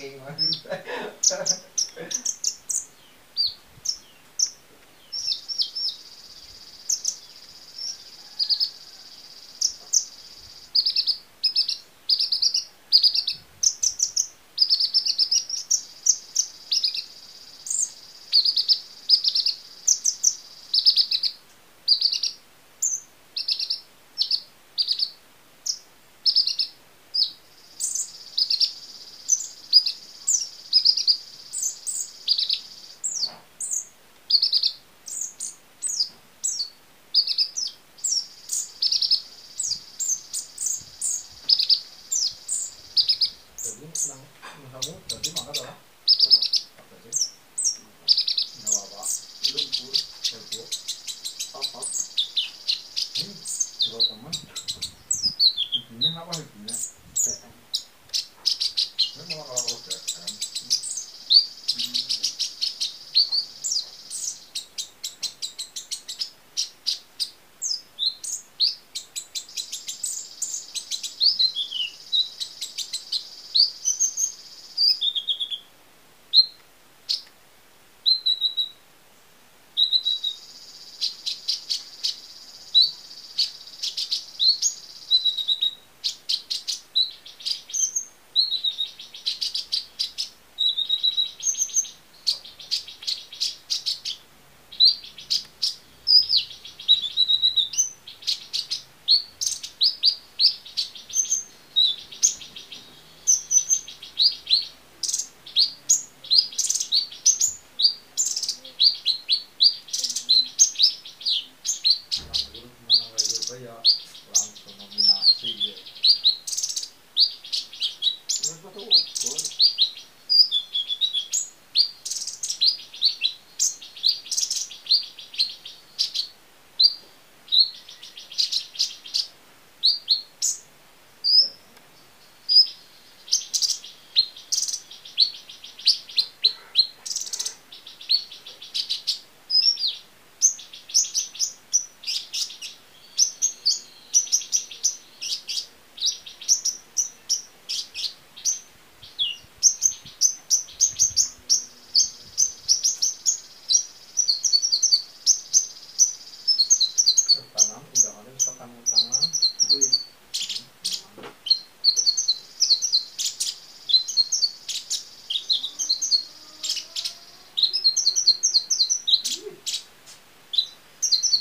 していま。Ne işte. Ne hava hükmüne? Ne bana kalabalık yaptım.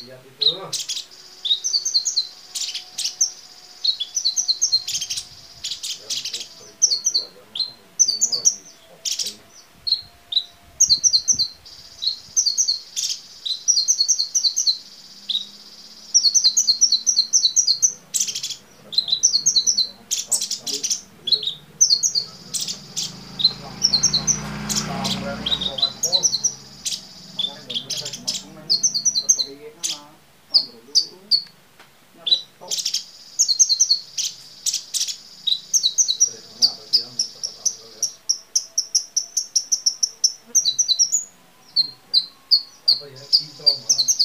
lihat itu. But yeah, keep.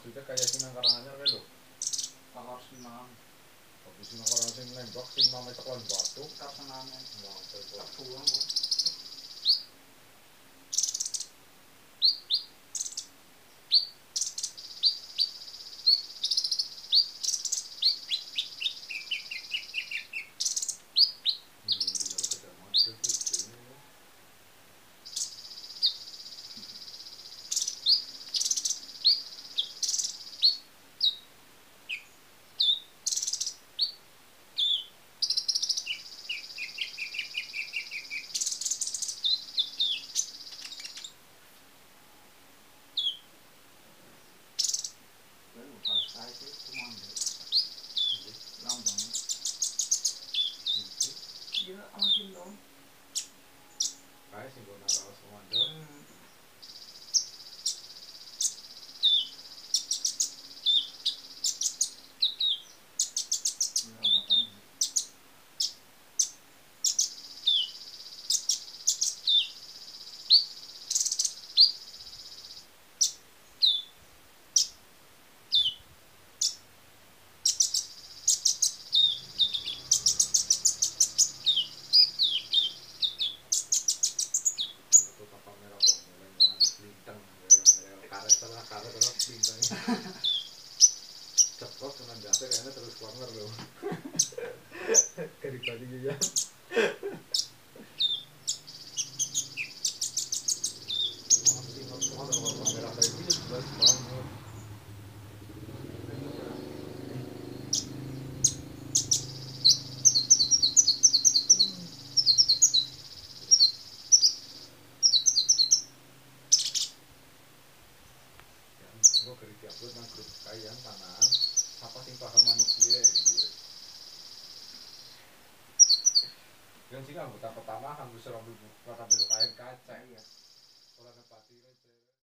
maksudnya kayak sing nang karanganyar kae lho. Kakar simam. Kok sing nang karanganyar sing nembak sing mamet kelon batu kapsenane. Wah, kok pulang kok. that shit going up. I. Ceplok dengan jatuh kayaknya terus keluar loh. Ya. Jelas banget. gue kerja upload nang grup kalian tanah apa sing paham manusia gitu yang sih anggota pertama kan bisa rambut rambut kain kaca Iya. orang nepati aja